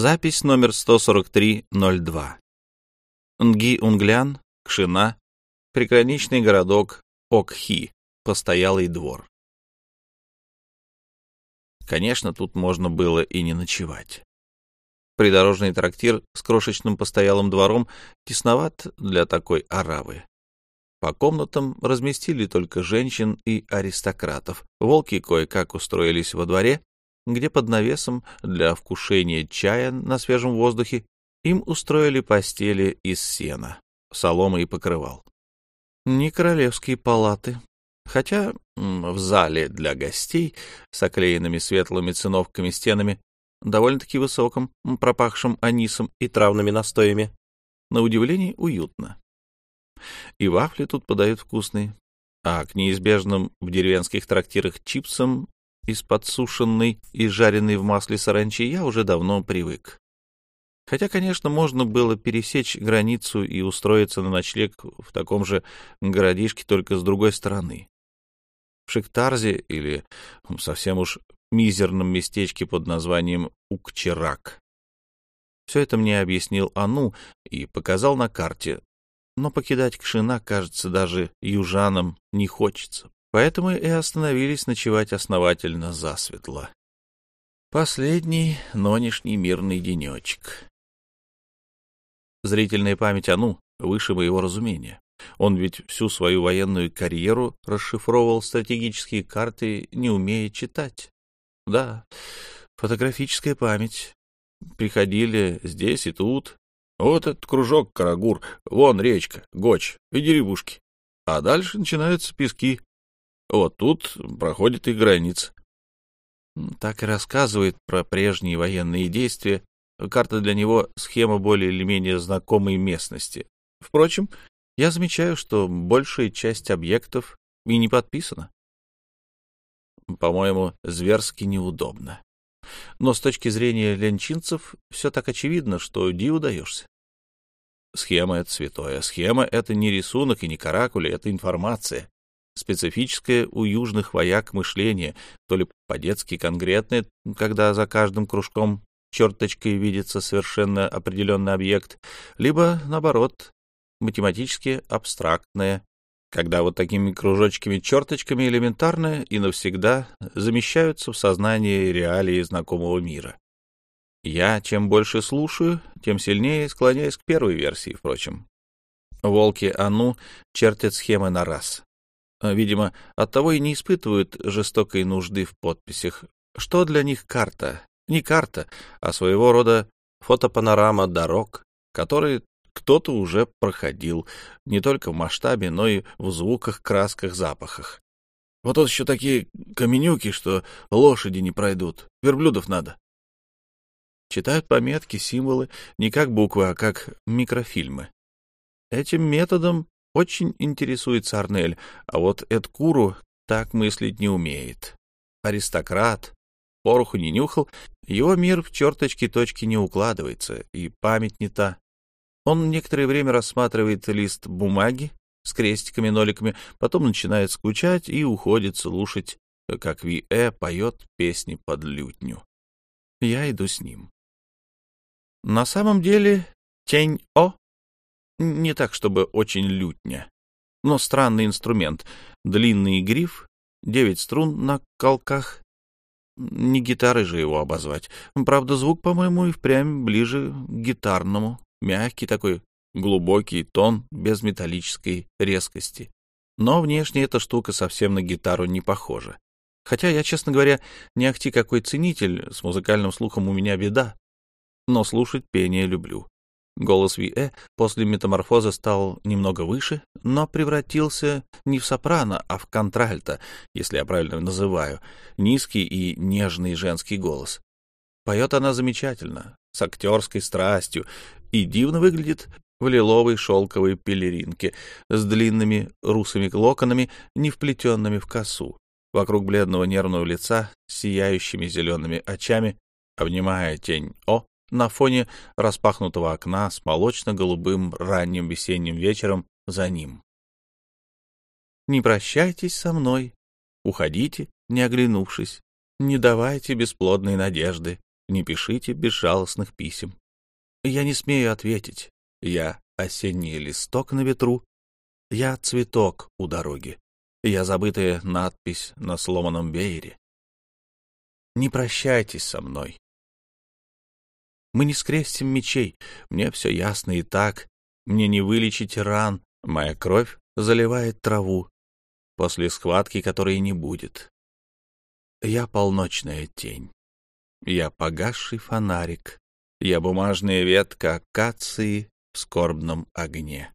Запись номер 14302. Нги-Унглян, Кшина, приграничный городок Окхи, постоялый двор. Конечно, тут можно было и не ночевать. Придорожный трактир с крошечным постоялым двором тесноват для такой аравы. По комнатам разместили только женщин и аристократов. Волки кое-как устроились во дворе, где под навесом для вкушения чая на свежем воздухе им устроили постели из сена, соломы и покрывал. Не королевские палаты, хотя в зале для гостей с оклеенными светлыми циновками стенами, довольно-таки высоком, пропахшим анисом и травными настоями, на удивление уютно. И вафли тут подают вкусные, а к неизбежным в деревенских трактирах чипсам из подсушенной и жареной в масле саранчи я уже давно привык. Хотя, конечно, можно было пересечь границу и устроиться на ночлег в таком же городишке, только с другой стороны. В Шиктарзе или совсем уж мизерном местечке под названием Укчерак. Все это мне объяснил Ану и показал на карте, но покидать Кшина, кажется, даже южанам не хочется. Поэтому и остановились ночевать основательно засветло. Последний нонешний мирный денечек. Зрительная память Ану выше моего разумения. Он ведь всю свою военную карьеру расшифровывал стратегические карты, не умея читать. Да, фотографическая память. Приходили здесь и тут. Вот этот кружок Карагур, вон речка, Гоч и деревушки. А дальше начинаются пески, вот тут проходит и граница. Так и рассказывает про прежние военные действия. Карта для него — схема более или менее знакомой местности. Впрочем, я замечаю, что большая часть объектов и не подписана. По-моему, зверски неудобно. Но с точки зрения ленчинцев все так очевидно, что диву даешься. Схема — это святое. Схема — это не рисунок и не каракули, это информация специфическое у южных вояк мышление, то ли по-детски конкретное, когда за каждым кружком черточкой видится совершенно определенный объект, либо, наоборот, математически абстрактное, когда вот такими кружочками-черточками элементарно и навсегда замещаются в сознании реалии знакомого мира. Я чем больше слушаю, тем сильнее склоняюсь к первой версии, впрочем. Волки Ану чертят схемы на раз. А, видимо, оттого и не испытывают жестокой нужды в подписях. Что для них карта? Не карта, а своего рода фотопанорама дорог, которые кто-то уже проходил, не только в масштабе, но и в звуках, красках, запахах. Вот тут еще такие каменюки, что лошади не пройдут, верблюдов надо. Читают пометки, символы не как буквы, а как микрофильмы. Этим методом очень интересуется Арнель, а вот Эдкуру так мыслить не умеет. Аристократ, пороху не нюхал, его мир в черточки-точки не укладывается, и память не та. Он некоторое время рассматривает лист бумаги с крестиками-ноликами, потом начинает скучать и уходит слушать, как Ви-Э поет песни под лютню. Я иду с ним. На самом деле Тень-О не так, чтобы очень лютня, но странный инструмент. Длинный гриф, девять струн на колках. Не гитарой же его обозвать. Правда, звук, по-моему, и впрямь ближе к гитарному. Мягкий такой, глубокий тон, без металлической резкости. Но внешне эта штука совсем на гитару не похожа. Хотя я, честно говоря, не ахти какой ценитель, с музыкальным слухом у меня беда. Но слушать пение люблю. Голос Ви-Э после метаморфоза стал немного выше, но превратился не в сопрано, а в контральто, если я правильно называю, низкий и нежный женский голос. Поет она замечательно, с актерской страстью, и дивно выглядит в лиловой шелковой пелеринке с длинными русыми локонами, не вплетенными в косу, вокруг бледного нервного лица с сияющими зелеными очами, обнимая тень О, на фоне распахнутого окна с молочно-голубым ранним весенним вечером за ним. «Не прощайтесь со мной, уходите, не оглянувшись, не давайте бесплодной надежды, не пишите безжалостных писем. Я не смею ответить. Я осенний листок на ветру. Я цветок у дороги. Я забытая надпись на сломанном веере. Не прощайтесь со мной. Мы не скрестим мечей. Мне все ясно и так. Мне не вылечить ран. Моя кровь заливает траву. После схватки, которой не будет. Я полночная тень. Я погасший фонарик. Я бумажная ветка акации в скорбном огне.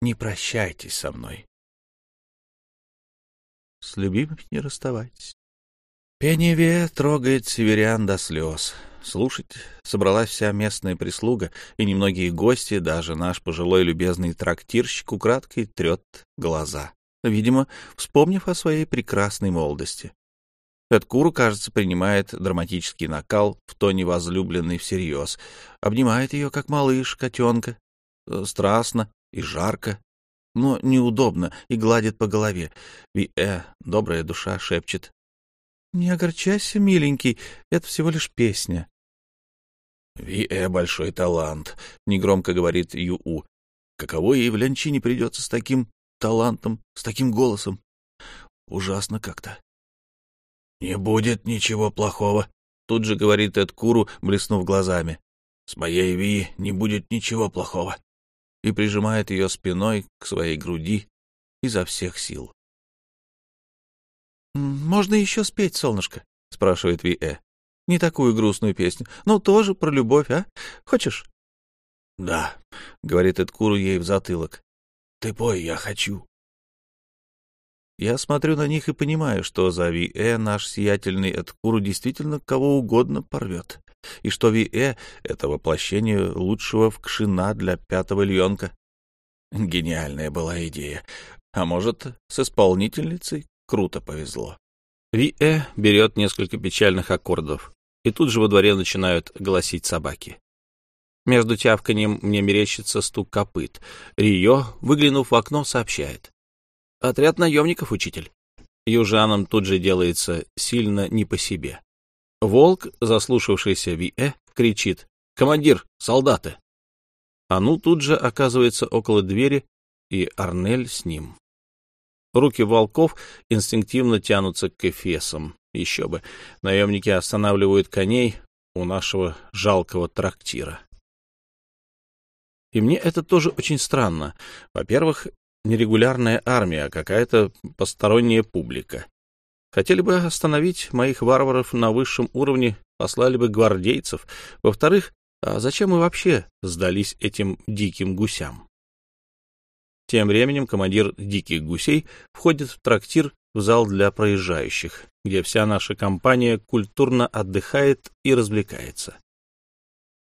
Не прощайтесь со мной. С любимыми не расставайтесь. Пение трогает северян до слез. Слушать собралась вся местная прислуга, и немногие гости, даже наш пожилой любезный трактирщик украдкой трет глаза, видимо, вспомнив о своей прекрасной молодости. Эдкуру, кажется, принимает драматический накал в тоне возлюбленной всерьез, обнимает ее, как малыш, котенка, э, страстно и жарко, но неудобно, и гладит по голове. Ви-э, добрая душа, шепчет. — Не огорчайся, миленький, это всего лишь песня. Ви-э — большой талант, — негромко говорит Ю-У. Каково ей в Лянчине придется с таким талантом, с таким голосом? Ужасно как-то. — Не будет ничего плохого, — тут же говорит Эд Куру, блеснув глазами. — С моей Ви не будет ничего плохого. И прижимает ее спиной к своей груди изо всех сил. — Можно еще спеть, солнышко? — спрашивает Ви-э. Не такую грустную песню, но тоже про любовь, а? Хочешь? — Да, — говорит Эдкуру ей в затылок. — Ты пой, я хочу. Я смотрю на них и понимаю, что за Ви-Э наш сиятельный Эдкуру действительно кого угодно порвет, и что Ви-Э — это воплощение лучшего вкшина для пятого льонка. Гениальная была идея. А может, с исполнительницей круто повезло. Ви-Э берет несколько печальных аккордов, и тут же во дворе начинают голосить собаки. Между тявканьем мне мерещится стук копыт. Рио, выглянув в окно, сообщает. «Отряд наемников, учитель». Южанам тут же делается сильно не по себе. Волк, заслушавшийся Ви-Э, кричит «Командир, солдаты!» Ану тут же оказывается около двери, и Арнель с ним. Руки волков инстинктивно тянутся к эфесам. Еще бы. Наемники останавливают коней у нашего жалкого трактира. И мне это тоже очень странно. Во-первых, нерегулярная армия, а какая-то посторонняя публика. Хотели бы остановить моих варваров на высшем уровне, послали бы гвардейцев. Во-вторых, а зачем мы вообще сдались этим диким гусям? Тем временем командир «Диких гусей» входит в трактир в зал для проезжающих, где вся наша компания культурно отдыхает и развлекается.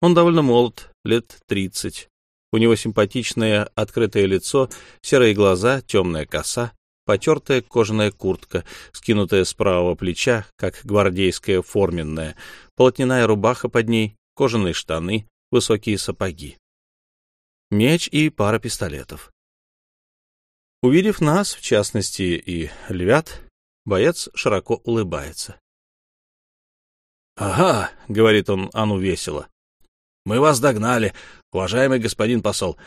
Он довольно молод, лет тридцать. У него симпатичное открытое лицо, серые глаза, темная коса, потертая кожаная куртка, скинутая с правого плеча, как гвардейская форменная, полотняная рубаха под ней, кожаные штаны, высокие сапоги. Меч и пара пистолетов. Увидев нас, в частности, и львят, боец широко улыбается. — Ага, — говорит он Ану весело, — мы вас догнали, уважаемый господин посол.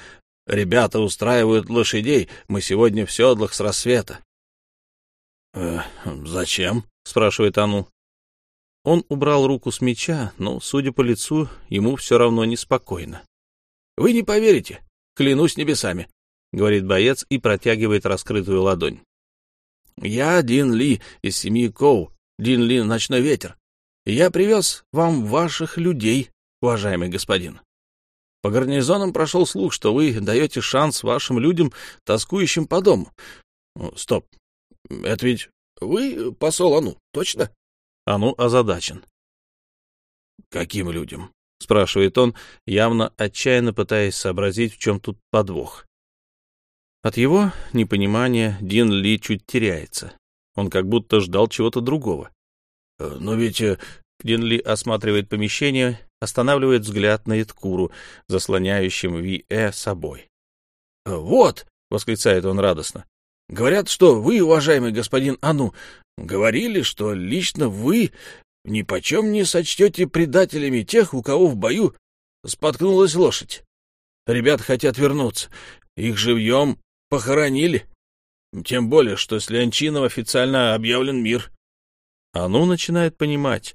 Ребята устраивают лошадей, мы сегодня в седлах с рассвета. «Э, — Зачем? — спрашивает Ану. Он убрал руку с меча, но, судя по лицу, ему все равно неспокойно. — Вы не поверите, клянусь небесами. — говорит боец и протягивает раскрытую ладонь. «Я Дин Ли из семьи Коу, Дин Ли Ночной Ветер. Я привез вам ваших людей, уважаемый господин. По гарнизонам прошел слух, что вы даете шанс вашим людям, тоскующим по дому. Стоп, это ведь вы посол Ану, точно?» Ану озадачен. «Каким людям?» — спрашивает он, явно отчаянно пытаясь сообразить, в чем тут подвох. От его непонимания Дин Ли чуть теряется. Он как будто ждал чего-то другого. «Э, «Но ведь...» э, Дин Ли осматривает помещение, останавливает взгляд на Иткуру, заслоняющим Ви-Э собой. «Э, «Вот!» — восклицает он радостно. «Говорят, что вы, уважаемый господин Ану, говорили, что лично вы ни почем не сочтете предателями тех, у кого в бою споткнулась лошадь. Ребят хотят вернуться. Их живьем похоронили. Тем более, что с Леончином официально объявлен мир. Ану начинает понимать.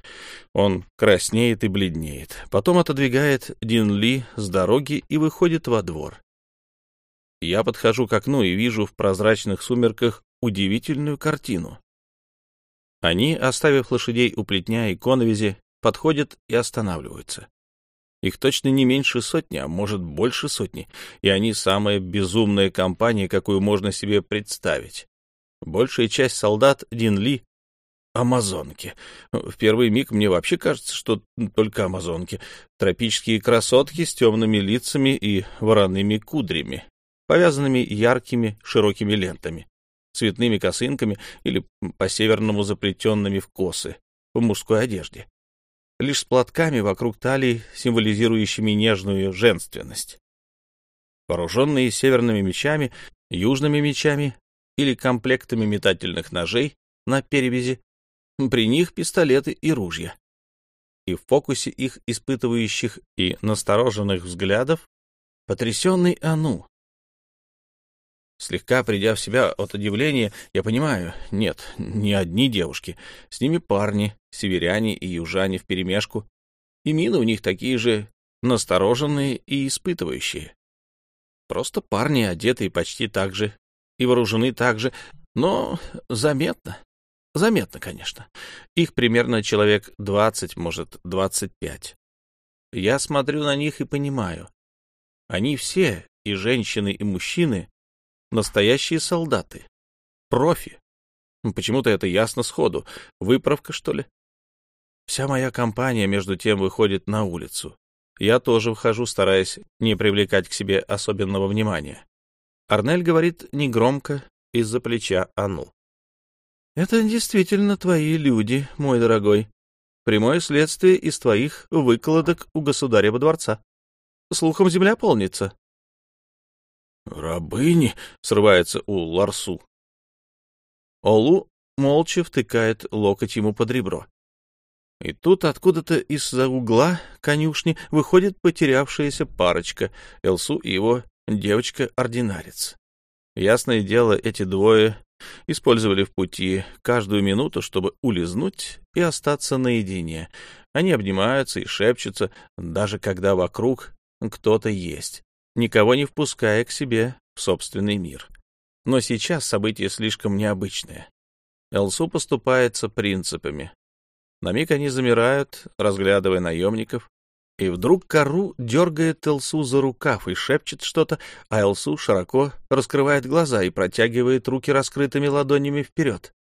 Он краснеет и бледнеет. Потом отодвигает Дин Ли с дороги и выходит во двор. Я подхожу к окну и вижу в прозрачных сумерках удивительную картину. Они, оставив лошадей у плетня и коновизи, подходят и останавливаются. Их точно не меньше сотни, а может больше сотни, и они самая безумная компания, какую можно себе представить. Большая часть солдат Дин Ли — амазонки. В первый миг мне вообще кажется, что только амазонки. Тропические красотки с темными лицами и вороными кудрями, повязанными яркими широкими лентами, цветными косынками или по-северному заплетенными в косы, в мужской одежде лишь с платками вокруг талии, символизирующими нежную женственность. Вооруженные северными мечами, южными мечами или комплектами метательных ножей на перевязи, при них пистолеты и ружья. И в фокусе их испытывающих и настороженных взглядов потрясенный Ану, Слегка придя в себя от удивления, я понимаю, нет, не одни девушки. С ними парни, северяне и южане вперемешку. И мины у них такие же настороженные и испытывающие. Просто парни, одетые почти так же и вооружены так же, но заметно. Заметно, конечно. Их примерно человек двадцать, может, двадцать пять. Я смотрю на них и понимаю. Они все, и женщины, и мужчины, Настоящие солдаты. Профи. Почему-то это ясно сходу. Выправка, что ли? Вся моя компания, между тем, выходит на улицу. Я тоже вхожу, стараясь не привлекать к себе особенного внимания. Арнель говорит негромко из-за плеча Ану. — Это действительно твои люди, мой дорогой. Прямое следствие из твоих выкладок у государева дворца. Слухом земля полнится. «Рабыни!» — срывается у Ларсу. Олу молча втыкает локоть ему под ребро. И тут откуда-то из-за угла конюшни выходит потерявшаяся парочка, Элсу и его девочка-ординарец. Ясное дело, эти двое использовали в пути каждую минуту, чтобы улизнуть и остаться наедине. Они обнимаются и шепчутся, даже когда вокруг кто-то есть никого не впуская к себе в собственный мир. Но сейчас событие слишком необычное. Элсу поступается принципами. На миг они замирают, разглядывая наемников, и вдруг Кару дергает Элсу за рукав и шепчет что-то, а Элсу широко раскрывает глаза и протягивает руки раскрытыми ладонями вперед.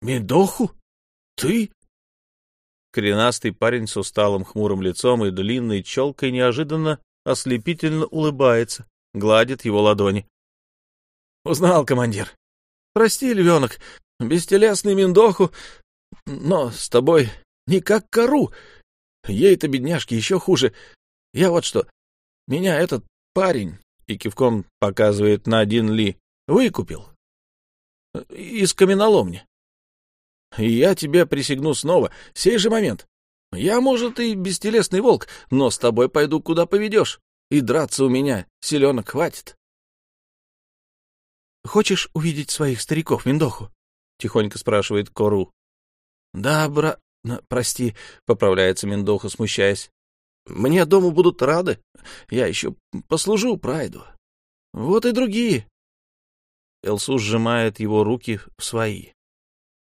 «Медоху? Ты?» Коренастый парень с усталым хмурым лицом и длинной челкой неожиданно ослепительно улыбается, гладит его ладони. — Узнал, командир. Прости, львенок, бестелесный Миндоху, но с тобой не как кору. Ей-то, бедняжке, еще хуже. Я вот что, меня этот парень, и кивком показывает на один Ли, выкупил. Из каменоломни. И я тебе присягну снова, сей же момент. Я, может, и бестелесный волк, но с тобой пойду, куда поведешь, и драться у меня селенок хватит. — Хочешь увидеть своих стариков, Миндоху? — тихонько спрашивает Кору. — Да, бра... Прости, — поправляется Миндоху, смущаясь. — Мне дома будут рады. Я еще послужу Прайду. Вот и другие. Элсу сжимает его руки в свои.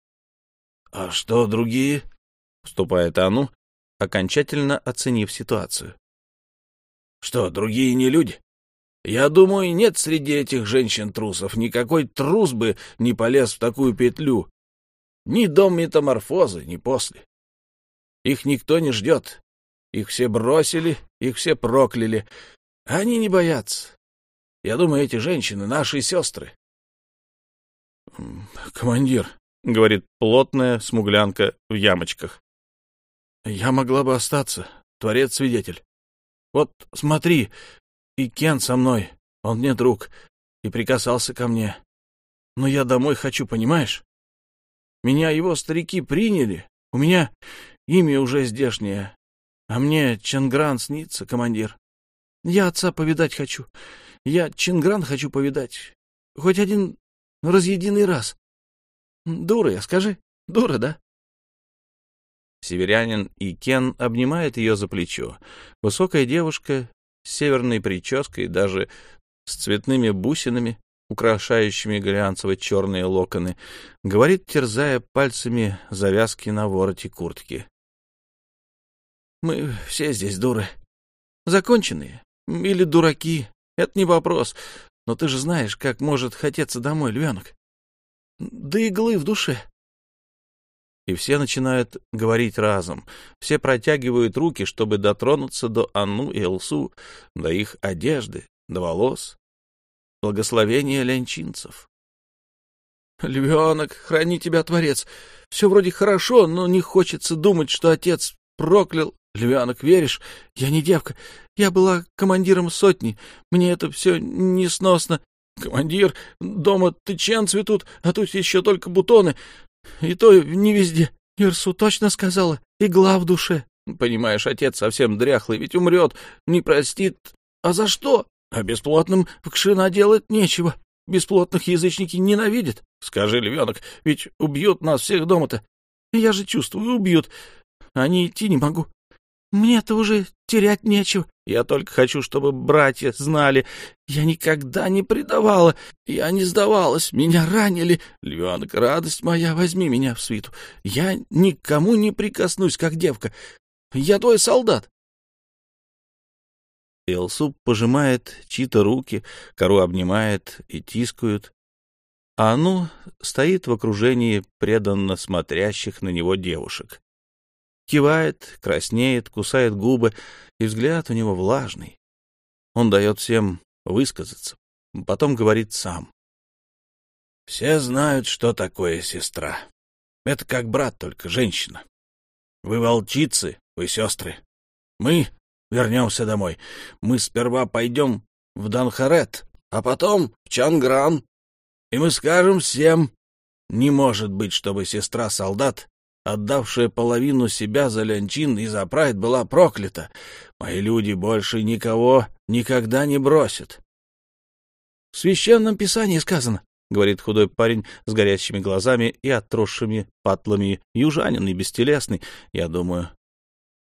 — А что другие? — вступает Ану, окончательно оценив ситуацию. — Что, другие не люди? Я думаю, нет среди этих женщин-трусов. Никакой трус бы не полез в такую петлю. Ни до метаморфозы, ни после. Их никто не ждет. Их все бросили, их все прокляли. Они не боятся. Я думаю, эти женщины — наши сестры. — Командир, — говорит плотная смуглянка в ямочках. Я могла бы остаться, творец-свидетель. Вот смотри, и Кен со мной, он мне друг, и прикасался ко мне. Но я домой хочу, понимаешь? Меня его старики приняли, У меня имя уже здешнее, а мне Чангран снится, командир. Я отца повидать хочу. Я Чингран хочу повидать. Хоть один разъединый раз. Дура я, скажи. Дура, да? Северянин и Кен обнимает ее за плечо. Высокая девушка с северной прической, даже с цветными бусинами, украшающими глянцево-черные локоны, говорит, терзая пальцами завязки на вороте куртки. «Мы все здесь дуры. Законченные. Или дураки. Это не вопрос. Но ты же знаешь, как может хотеться домой львенок. До иглы в душе. И все начинают говорить разом. Все протягивают руки, чтобы дотронуться до Анну и Элсу, до их одежды, до волос. Благословение ленчинцев. Львенок, храни тебя, Творец. Все вроде хорошо, но не хочется думать, что отец проклял. Львенок, веришь? Я не девка. Я была командиром сотни. Мне это все несносно. Командир, дома тычен цветут, а тут еще только бутоны. И то не везде. Ирсу точно сказала. Игла в душе. Понимаешь, отец совсем дряхлый, ведь умрет, не простит. А за что? А бесплотным в Кшина делать нечего. Бесплотных язычники ненавидят. Скажи, львенок, ведь убьют нас всех дома-то. Я же чувствую, убьют. А не идти не могу. Мне-то уже терять нечего. Я только хочу, чтобы братья знали. Я никогда не предавала. Я не сдавалась. Меня ранили. Львенок, радость моя, возьми меня в свиту. Я никому не прикоснусь, как девка. Я твой солдат. Элсу пожимает чьи-то руки, кору обнимает и тискают. А Ану стоит в окружении преданно смотрящих на него девушек. Кивает, краснеет, кусает губы, и взгляд у него влажный. Он дает всем высказаться, потом говорит сам. «Все знают, что такое сестра. Это как брат, только женщина. Вы волчицы, вы сестры. Мы вернемся домой. Мы сперва пойдем в Данхарет, а потом в Чангран. И мы скажем всем, не может быть, чтобы сестра-солдат отдавшая половину себя за Лянчин и за Прайд, была проклята. Мои люди больше никого никогда не бросят. — В священном писании сказано, — говорит худой парень с горящими глазами и отросшими патлами, южанин и бестелесный, я думаю.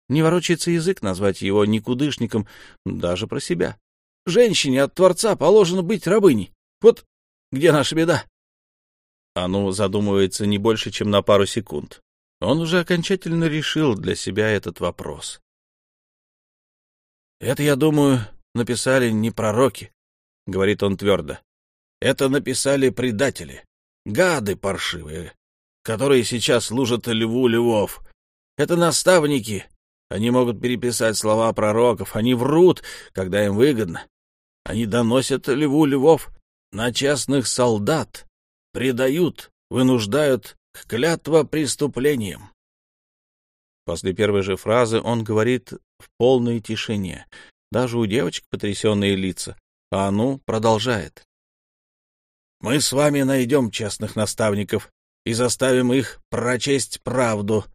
Не ворочается язык назвать его никудышником даже про себя. Женщине от Творца положено быть рабыней. Вот где наша беда? Ану задумывается не больше, чем на пару секунд. Он уже окончательно решил для себя этот вопрос. «Это, я думаю, написали не пророки», — говорит он твердо. «Это написали предатели, гады паршивые, которые сейчас служат льву львов. Это наставники. Они могут переписать слова пророков, они врут, когда им выгодно. Они доносят льву львов на частных солдат, предают, вынуждают клятва преступлением. После первой же фразы он говорит в полной тишине. Даже у девочек потрясенные лица. А ну продолжает. «Мы с вами найдем честных наставников и заставим их прочесть правду.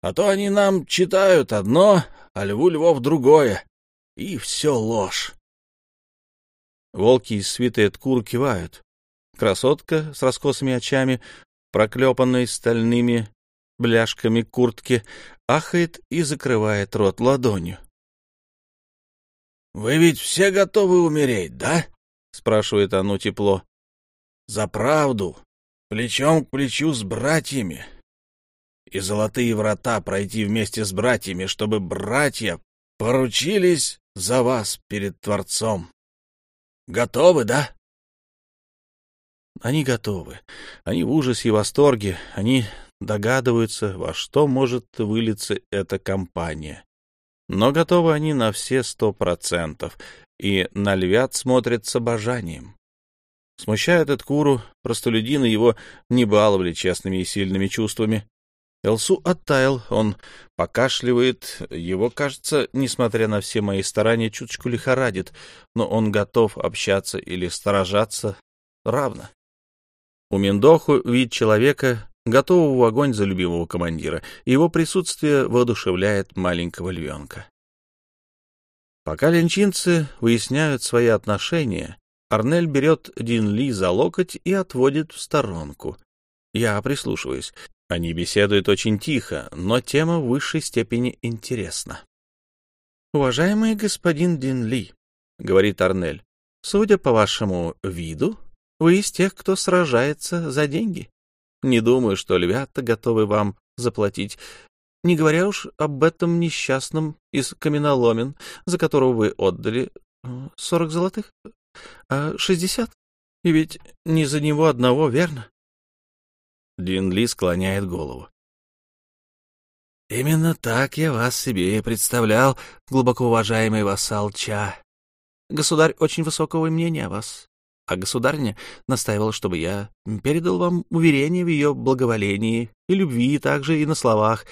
А то они нам читают одно, а льву львов другое. И все ложь». Волки из свиты Эдкур кивают. Красотка с раскосыми очами проклепанной стальными бляшками куртки, ахает и закрывает рот ладонью. — Вы ведь все готовы умереть, да? — спрашивает оно тепло. — За правду, плечом к плечу с братьями. И золотые врата пройти вместе с братьями, чтобы братья поручились за вас перед Творцом. Готовы, да? Они готовы. Они в ужасе и восторге. Они догадываются, во что может вылиться эта компания. Но готовы они на все сто процентов, и на львят смотрят с обожанием. Смущает Эдкуру, простолюдины его не баловали честными и сильными чувствами. Элсу оттаял, он покашливает, его, кажется, несмотря на все мои старания, чуточку лихорадит, но он готов общаться или сторожаться равно. У Миндоху вид человека, готового в огонь за любимого командира, его присутствие воодушевляет маленького львенка. Пока ленчинцы выясняют свои отношения, Арнель берет Дин Ли за локоть и отводит в сторонку. Я прислушиваюсь. Они беседуют очень тихо, но тема в высшей степени интересна. «Уважаемый господин Дин Ли», — говорит Арнель, — «судя по вашему виду, вы из тех, кто сражается за деньги. Не думаю, что львята готовы вам заплатить, не говоря уж об этом несчастном из каменоломен, за которого вы отдали э, сорок золотых, а шестьдесят. И ведь не за него одного, верно? Дин Ли склоняет голову. «Именно так я вас себе и представлял, глубоко уважаемый вассал Ча. Государь очень высокого мнения о вас, а государня настаивала, чтобы я передал вам уверение в ее благоволении и любви также и на словах,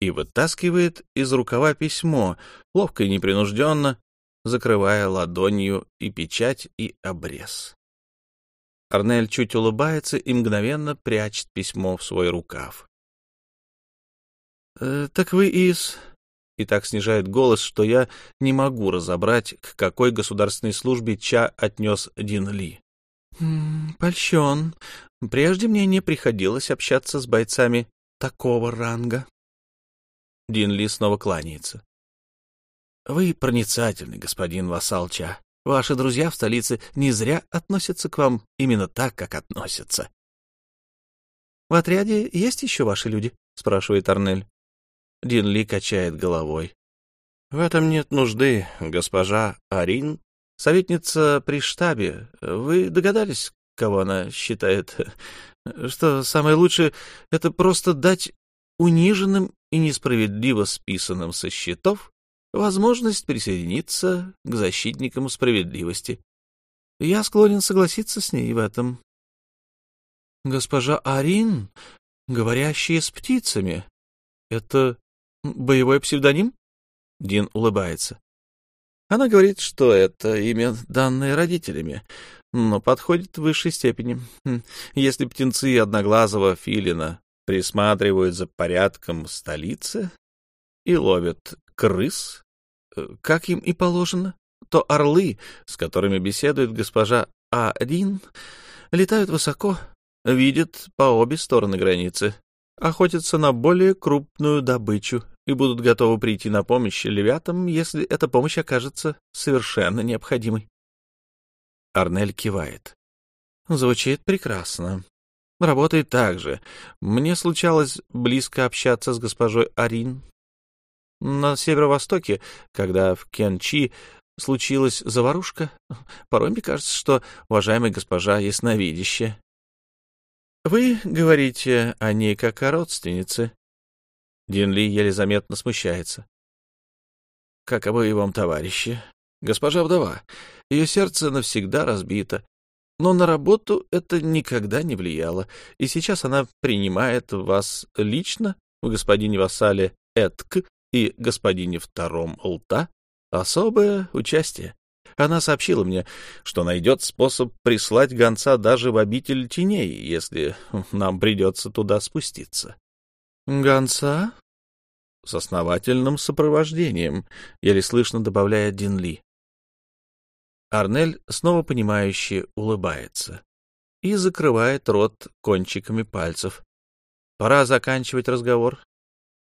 и вытаскивает из рукава письмо, ловко и непринужденно, закрывая ладонью и печать, и обрез. Арнель чуть улыбается и мгновенно прячет письмо в свой рукав. «Э, — Так вы из... И так снижает голос, что я не могу разобрать, к какой государственной службе Ча отнес Дин Ли. — Польщен. Прежде мне не приходилось общаться с бойцами такого ранга. Дин Ли снова кланяется. — Вы проницательный, господин Вассалча. Ваши друзья в столице не зря относятся к вам именно так, как относятся. — В отряде есть еще ваши люди? — спрашивает Арнель. Дин Ли качает головой. — В этом нет нужды, госпожа Арин. Советница при штабе. Вы догадались, кого она считает? Что самое лучшее — это просто дать униженным и несправедливо списанным со счетов возможность присоединиться к защитникам справедливости. Я склонен согласиться с ней в этом. Госпожа Арин, говорящая с птицами, это боевой псевдоним? Дин улыбается. Она говорит, что это имя, данное родителями, но подходит в высшей степени. Хм, если птенцы одноглазого филина присматривают за порядком в столице и ловят крыс, э, как им и положено, то орлы, с которыми беседует госпожа А1, летают высоко, видят по обе стороны границы, охотятся на более крупную добычу и будут готовы прийти на помощь львятам, если эта помощь окажется совершенно необходимой. Арнель кивает. Звучит прекрасно. Работает так же. Мне случалось близко общаться с госпожой Арин. На северо-востоке, когда в Кенчи случилась заварушка, порой мне кажется, что уважаемая госпожа ясновидящая. Вы говорите о ней как о родственнице. Дин Ли еле заметно смущается. Как об боевом товарище. Госпожа вдова. Ее сердце навсегда разбито. Но на работу это никогда не влияло, и сейчас она принимает вас лично, в господине Вассале Этк и господине Втором Лта, особое участие. Она сообщила мне, что найдет способ прислать гонца даже в обитель теней, если нам придется туда спуститься. — Гонца? — С основательным сопровождением, — еле слышно добавляет Динли. Арнель снова понимающе улыбается и закрывает рот кончиками пальцев. Пора заканчивать разговор.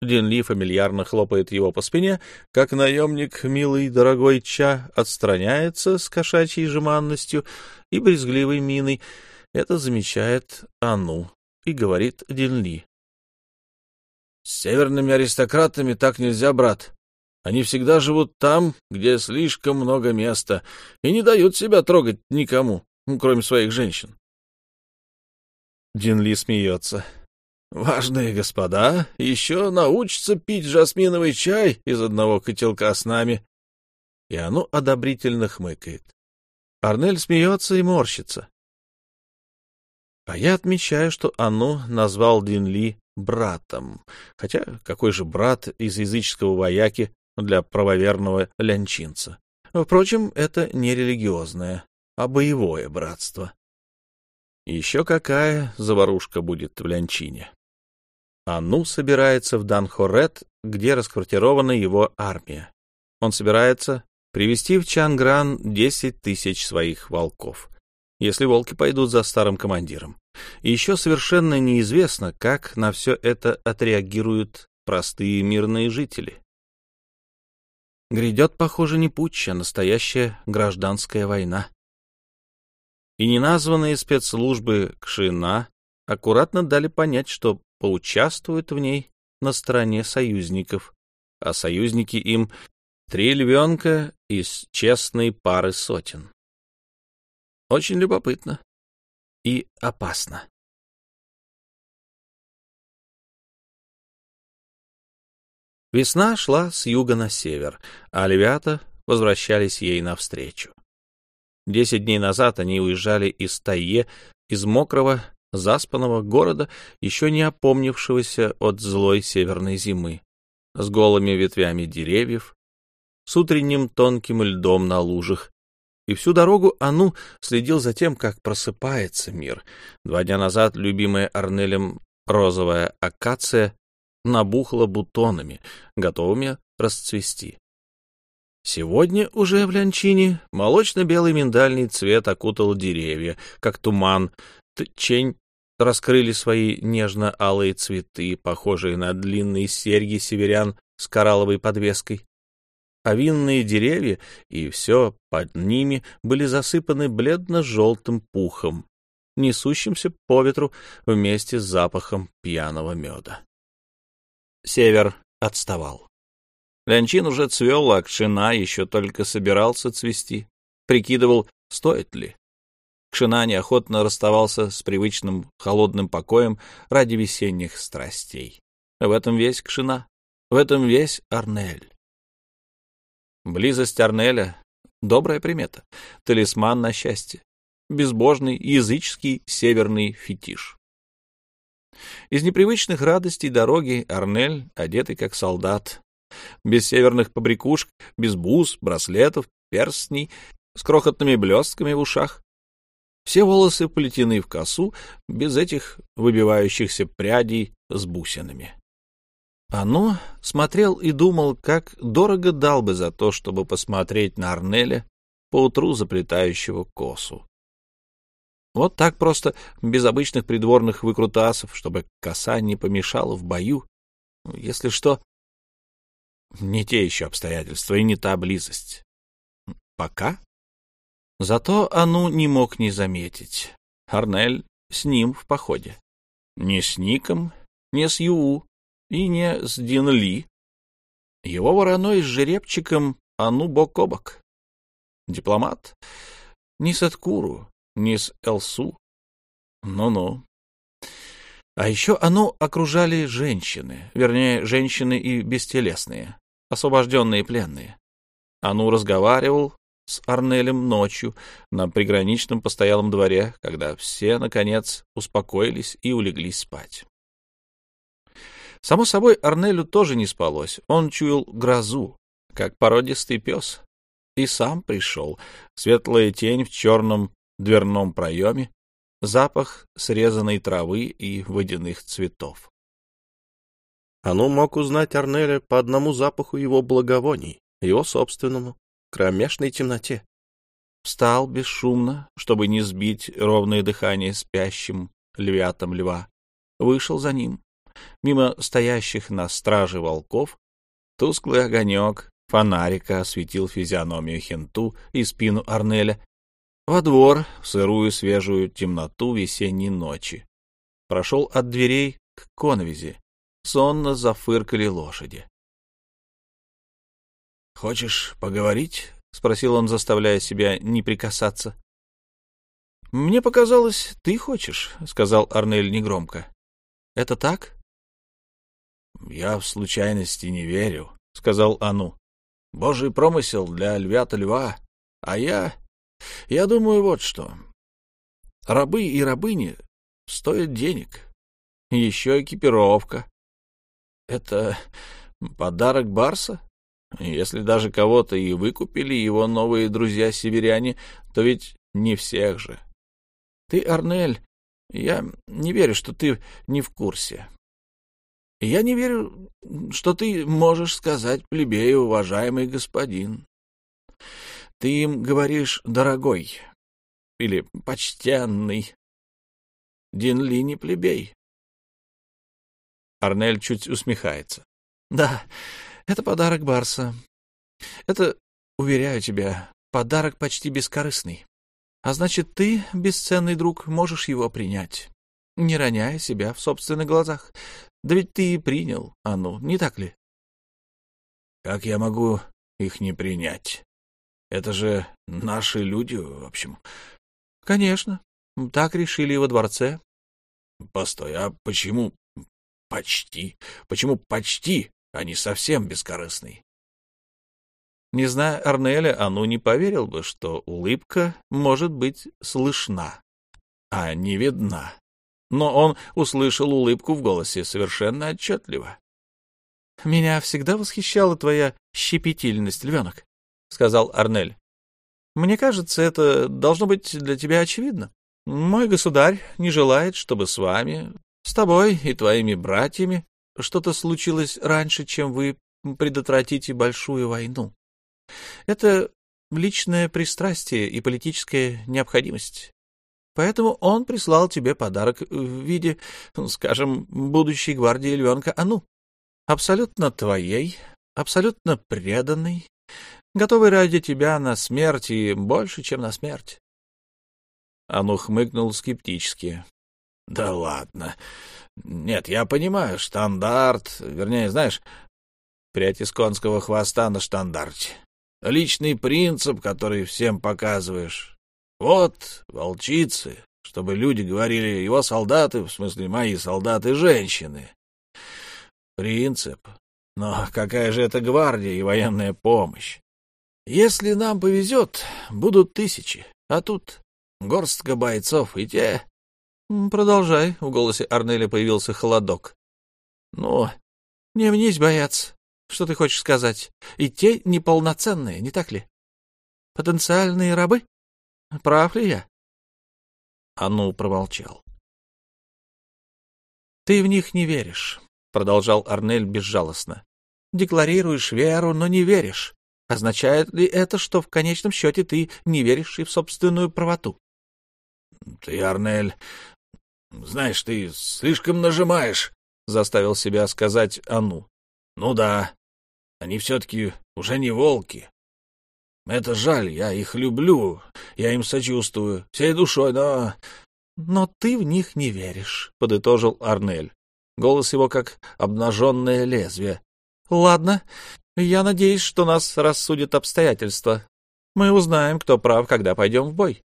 Дин Ли фамильярно хлопает его по спине, как наемник, милый дорогой Ча, отстраняется с кошачьей жеманностью и брезгливой миной. Это замечает Ану и говорит Дин Ли. — С северными аристократами так нельзя, брат. Они всегда живут там, где слишком много места, и не дают себя трогать никому, кроме своих женщин. Динли смеется. Важные господа еще научатся пить жасминовый чай из одного котелка с нами. И оно одобрительно хмыкает. Арнель смеется и морщится. А я отмечаю, что Ану назвал Динли братом. Хотя какой же брат из языческого вояки для правоверного лянчинца. Впрочем, это не религиозное, а боевое братство. Еще какая заварушка будет в лянчине. Ану собирается в Данхорет, где расквартирована его армия. Он собирается привести в Чангран 10 тысяч своих волков, если волки пойдут за старым командиром. Еще совершенно неизвестно, как на все это отреагируют простые мирные жители. Грядет, похоже, не путч, а настоящая гражданская война. И неназванные спецслужбы Кшина аккуратно дали понять, что поучаствуют в ней на стороне союзников, а союзники им три львенка из честной пары сотен. Очень любопытно и опасно. Весна шла с юга на север, а львята возвращались ей навстречу. Десять дней назад они уезжали из Тайе, из мокрого, заспанного города, еще не опомнившегося от злой северной зимы, с голыми ветвями деревьев, с утренним тонким льдом на лужах. И всю дорогу Ану следил за тем, как просыпается мир. Два дня назад любимая Арнелем розовая акация набухла бутонами, готовыми расцвести. Сегодня уже в Лянчине молочно-белый миндальный цвет окутал деревья, как туман. Тчень раскрыли свои нежно-алые цветы, похожие на длинные серьги северян с коралловой подвеской. А винные деревья и все под ними были засыпаны бледно-желтым пухом, несущимся по ветру вместе с запахом пьяного меда. Север отставал. Лянчин уже цвел, а Кшина еще только собирался цвести. Прикидывал, стоит ли. Кшина неохотно расставался с привычным холодным покоем ради весенних страстей. В этом весь Кшина, в этом весь Арнель. Близость Арнеля — добрая примета, талисман на счастье, безбожный языческий северный фетиш. Из непривычных радостей дороги Арнель, одетый как солдат, без северных побрякушек, без бус, браслетов, перстней, с крохотными блестками в ушах. Все волосы плетены в косу, без этих выбивающихся прядей с бусинами. Оно смотрел и думал, как дорого дал бы за то, чтобы посмотреть на Арнеля, поутру заплетающего косу. Вот так просто, без обычных придворных выкрутасов, чтобы коса не помешала в бою. Если что, не те еще обстоятельства и не та близость. Пока. Зато Ану не мог не заметить. Арнель с ним в походе. Не с Ником, не с Ю и не с Дин Ли. Его вороной с жеребчиком Ану бок о бок. Дипломат. Не с Эткуру, не с Элсу. Ну-ну. А еще оно окружали женщины, вернее, женщины и бестелесные, освобожденные пленные. Ану разговаривал с Арнелем ночью на приграничном постоялом дворе, когда все, наконец, успокоились и улеглись спать. Само собой, Арнелю тоже не спалось. Он чуял грозу, как породистый пес. И сам пришел. Светлая тень в черном дверном проеме, запах срезанной травы и водяных цветов. Оно мог узнать Арнеля по одному запаху его благовоний, его собственному, кромешной темноте. Встал бесшумно, чтобы не сбить ровное дыхание спящим львятам льва. Вышел за ним. Мимо стоящих на страже волков тусклый огонек фонарика осветил физиономию Хенту и спину Арнеля, во двор, в сырую свежую темноту весенней ночи. Прошел от дверей к конвизе. Сонно зафыркали лошади. — Хочешь поговорить? — спросил он, заставляя себя не прикасаться. — Мне показалось, ты хочешь, — сказал Арнель негромко. — Это так? — Я в случайности не верю, — сказал Ану. — Божий промысел для львята льва, а я я думаю вот что. Рабы и рабыни стоят денег. Еще экипировка. Это подарок Барса? Если даже кого-то и выкупили его новые друзья-северяне, то ведь не всех же. Ты, Арнель, я не верю, что ты не в курсе. Я не верю, что ты можешь сказать плебею, уважаемый господин. Ты им говоришь «дорогой» или «почтенный». Динли не плебей. Арнель чуть усмехается. Да, это подарок Барса. Это, уверяю тебя, подарок почти бескорыстный. А значит, ты, бесценный друг, можешь его принять, не роняя себя в собственных глазах. Да ведь ты и принял Анну, не так ли? Как я могу их не принять? Это же наши люди, в общем. Конечно, так решили во дворце. Постой, а почему почти? Почему почти, а не совсем бескорыстный? Не зная Арнеля, Ану не поверил бы, что улыбка может быть слышна, а не видна но он услышал улыбку в голосе совершенно отчетливо. — Меня всегда восхищала твоя щепетильность, львенок, — сказал Арнель. — Мне кажется, это должно быть для тебя очевидно. Мой государь не желает, чтобы с вами, с тобой и твоими братьями что-то случилось раньше, чем вы предотвратите большую войну. Это личное пристрастие и политическая необходимость. Поэтому он прислал тебе подарок в виде, скажем, будущей гвардии львенка Ану. Абсолютно твоей, абсолютно преданной, готовый ради тебя на смерть и больше, чем на смерть. Ану хмыкнул скептически. — Да ладно. Нет, я понимаю, штандарт, вернее, знаешь, прядь из конского хвоста на штандарте. Личный принцип, который всем показываешь. Вот, волчицы, чтобы люди говорили его солдаты, в смысле мои солдаты, женщины. Принцип. Но какая же это гвардия и военная помощь? Если нам повезет, будут тысячи, а тут горстка бойцов, и те... Продолжай, в голосе Арнеля появился холодок. Ну, не внись, боец. Что ты хочешь сказать? И те неполноценные, не так ли? Потенциальные рабы? Прав ли я? Ану промолчал. «Ты в них не веришь», — продолжал Арнель безжалостно. «Декларируешь веру, но не веришь. Означает ли это, что в конечном счете ты не веришь и в собственную правоту?» «Ты, Арнель, знаешь, ты слишком нажимаешь», — заставил себя сказать Ану. «Ну да, они все-таки уже не волки, это жаль, я их люблю, я им сочувствую, всей душой, но... — Но ты в них не веришь, — подытожил Арнель. Голос его как обнаженное лезвие. — Ладно, я надеюсь, что нас рассудят обстоятельства. Мы узнаем, кто прав, когда пойдем в бой.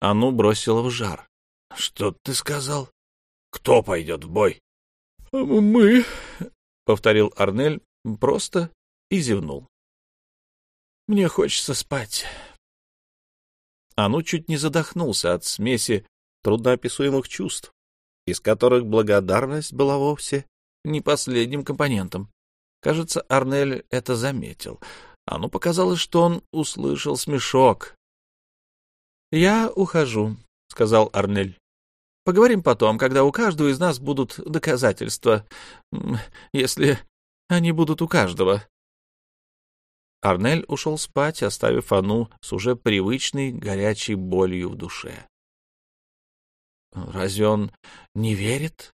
Ану бросила в жар. — Что ты сказал? Кто пойдет в бой? — Мы, — повторил Арнель просто и зевнул. Мне хочется спать. Ану чуть не задохнулся от смеси трудноописуемых чувств, из которых благодарность была вовсе не последним компонентом. Кажется, Арнель это заметил. Ану показалось, что он услышал смешок. — Я ухожу, — сказал Арнель. — Поговорим потом, когда у каждого из нас будут доказательства, если они будут у каждого. Арнель ушел спать, оставив Ану с уже привычной горячей болью в душе. Разве он не верит?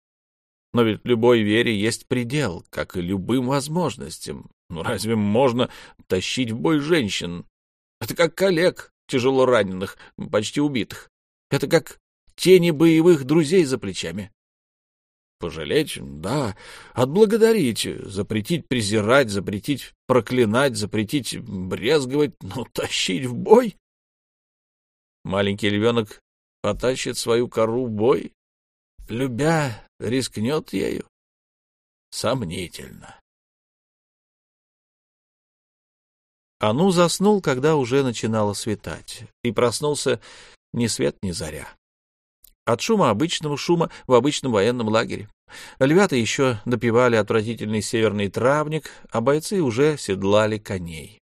Но ведь любой вере есть предел, как и любым возможностям. Ну разве можно тащить в бой женщин? Это как коллег, тяжело раненых, почти убитых. Это как тени боевых друзей за плечами. Пожалеть, да, отблагодарить, запретить презирать, запретить проклинать, запретить брезговать, но тащить в бой? Маленький львенок потащит свою кору в бой? Любя, рискнет ею? Сомнительно. Ану заснул, когда уже начинало светать, и проснулся ни свет ни заря от шума обычного шума в обычном военном лагере. Львята еще допивали отвратительный северный травник, а бойцы уже седлали коней.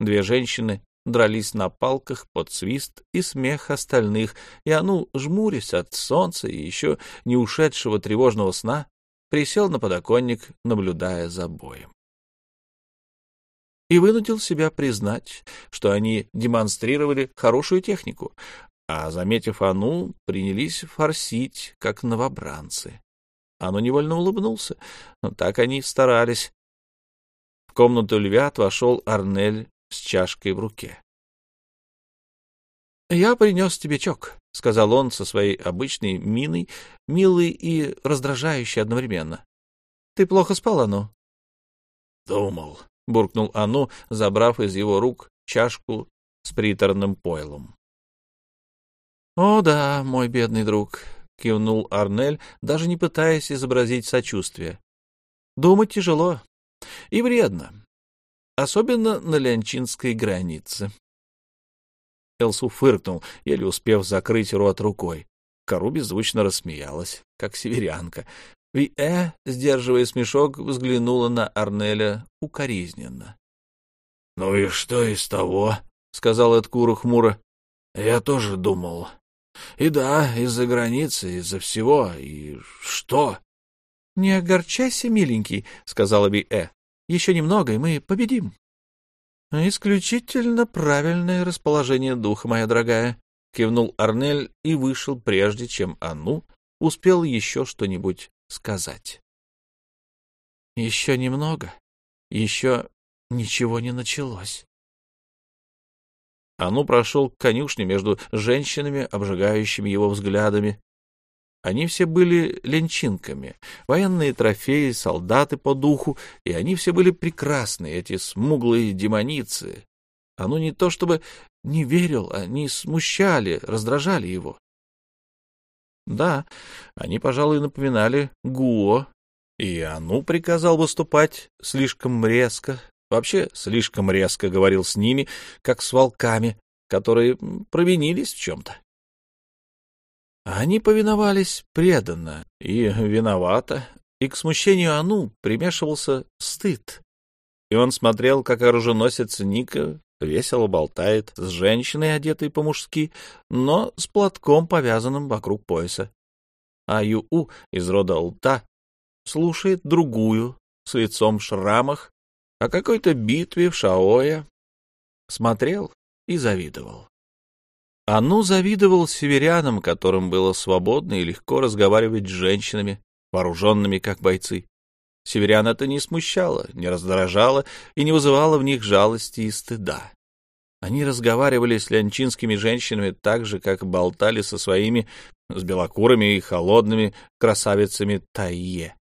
Две женщины дрались на палках под свист и смех остальных, и Ану, жмурясь от солнца и еще не ушедшего тревожного сна, присел на подоконник, наблюдая за боем. И вынудил себя признать, что они демонстрировали хорошую технику, а, заметив Ану, принялись форсить, как новобранцы. Ану невольно улыбнулся, но так они старались. В комнату львят вошел Арнель с чашкой в руке. — Я принес тебе чок, — сказал он со своей обычной миной, милый и раздражающий одновременно. — Ты плохо спал, Ану? — Думал, — буркнул Ану, забрав из его рук чашку с приторным пойлом. — О да, мой бедный друг, — кивнул Арнель, даже не пытаясь изобразить сочувствие. — Думать тяжело и вредно, особенно на лянчинской границе. Элсу фыркнул, еле успев закрыть рот рукой. Кару беззвучно рассмеялась, как северянка. Виэ, сдерживая смешок, взглянула на Арнеля укоризненно. — Ну и что из того? — сказал Эдкуру хмуро. — Я тоже думал. И да, из-за границы, из-за всего. И что? — Не огорчайся, миленький, — сказала Виэ. — Еще немного, и мы победим. Исключительно правильное расположение духа, моя дорогая, кивнул Арнель и вышел прежде, чем Ану успел еще что-нибудь сказать. Еще немного, еще ничего не началось. Ану прошел к конюшне между женщинами, обжигающими его взглядами, они все были ленчинками, военные трофеи, солдаты по духу, и они все были прекрасны, эти смуглые демоницы. Оно не то чтобы не верил, они смущали, раздражали его. Да, они, пожалуй, напоминали Гуо, и Ану приказал выступать слишком резко, вообще слишком резко говорил с ними, как с волками, которые провинились в чем-то. Они повиновались преданно и виновато, и к смущению Ану примешивался стыд. И он смотрел, как оруженосец Ника весело болтает с женщиной, одетой по-мужски, но с платком, повязанным вокруг пояса. А Ю-У из рода Алта слушает другую, с лицом в шрамах, о какой-то битве в Шаоя. Смотрел и завидовал. Ану завидовал северянам, которым было свободно и легко разговаривать с женщинами, вооруженными как бойцы. Северян это не смущало, не раздражало и не вызывало в них жалости и стыда. Они разговаривали с лянчинскими женщинами так же, как болтали со своими, с белокурыми и холодными красавицами Тайе.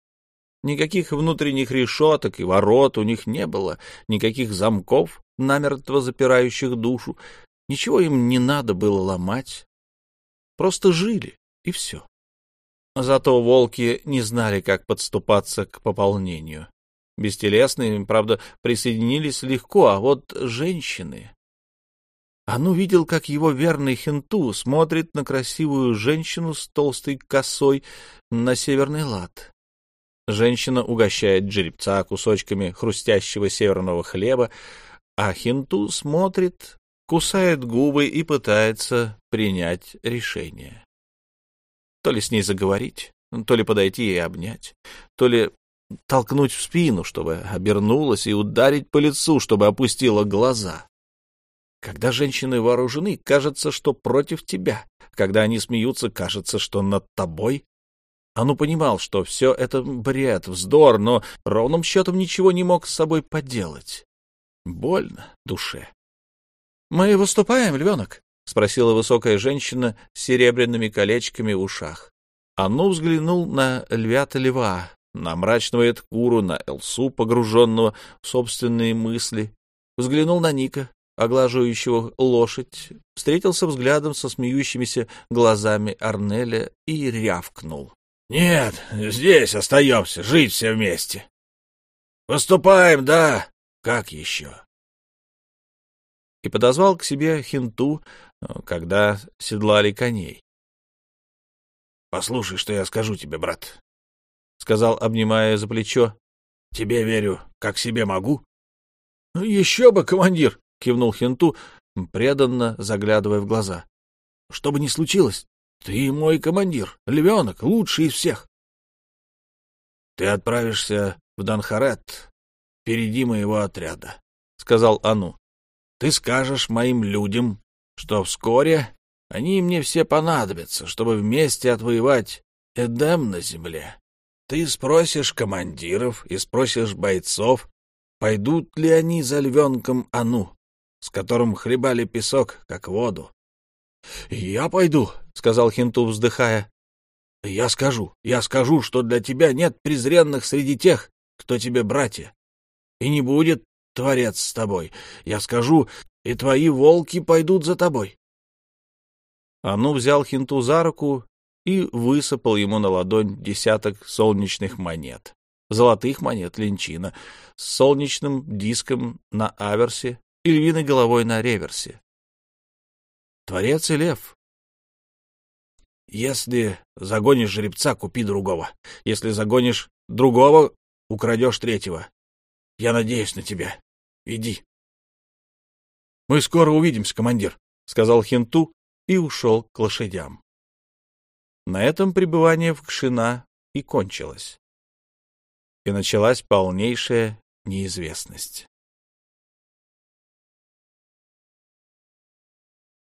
Никаких внутренних решеток и ворот у них не было, никаких замков, намертво запирающих душу, Ничего им не надо было ломать. Просто жили, и все. Зато волки не знали, как подступаться к пополнению. Бестелесные, правда, присоединились легко, а вот женщины... Ану видел, как его верный хинту смотрит на красивую женщину с толстой косой на северный лад. Женщина угощает жеребца кусочками хрустящего северного хлеба, а хинту смотрит кусает губы и пытается принять решение. То ли с ней заговорить, то ли подойти и обнять, то ли толкнуть в спину, чтобы обернулась, и ударить по лицу, чтобы опустила глаза. Когда женщины вооружены, кажется, что против тебя. Когда они смеются, кажется, что над тобой. Ану понимал, что все это бред, вздор, но ровным счетом ничего не мог с собой поделать. Больно душе. Мы выступаем, львенок? — спросила высокая женщина с серебряными колечками в ушах. Анну взглянул на львята льва, на мрачного Эдкуру, на Элсу, погруженного в собственные мысли. Взглянул на Ника, оглаживающего лошадь, встретился взглядом со смеющимися глазами Арнеля и рявкнул. — Нет, здесь остаемся, жить все вместе. — Выступаем, да? Как еще? и подозвал к себе хинту, э, когда седлали коней. — Послушай, что я скажу тебе, брат, — сказал, обнимая за плечо. — Тебе верю, как себе могу. — Еще бы, командир! — кивнул хинту, преданно заглядывая в глаза. — Что бы ни случилось, ты мой командир, львенок, лучший из всех. ты отправишься в Данхарет впереди моего отряда, — сказал Ану. — Ты скажешь моим людям, что вскоре они мне все понадобятся, чтобы вместе отвоевать Эдем на земле. Ты спросишь командиров и спросишь бойцов, пойдут ли они за львенком Ану, с которым хлебали песок, как воду. — Я пойду, — сказал Хинту, вздыхая. — Я скажу, я скажу, что для тебя нет презренных среди тех, кто тебе братья. И не будет Творец с тобой. Я скажу, и твои волки пойдут за тобой. Ану взял Хинту за руку и высыпал ему на ладонь десяток солнечных монет, золотых монет линчина, с солнечным диском на аверсе и львиной головой на реверсе. Творец и лев. Если загонишь жеребца, купи другого. Если загонишь другого, украдешь третьего. Я надеюсь на тебя. Иди. — Мы скоро увидимся, командир, — сказал Хинту и ушел к лошадям. На этом пребывание в Кшина и кончилось. И началась полнейшая неизвестность.